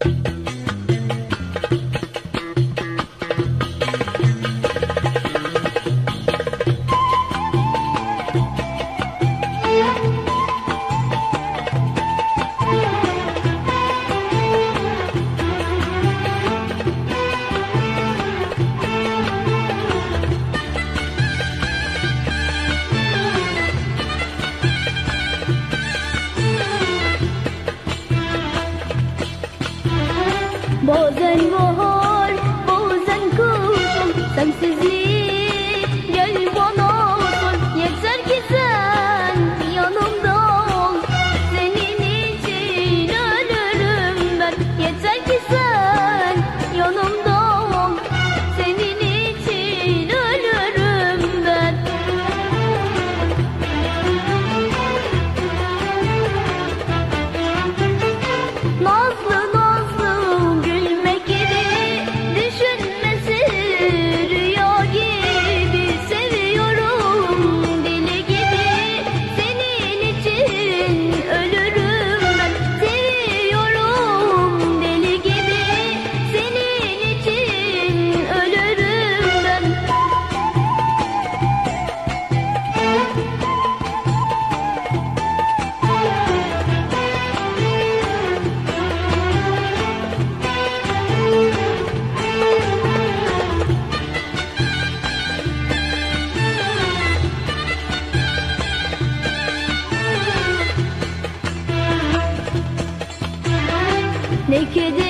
Bazen bahar, Ne kederi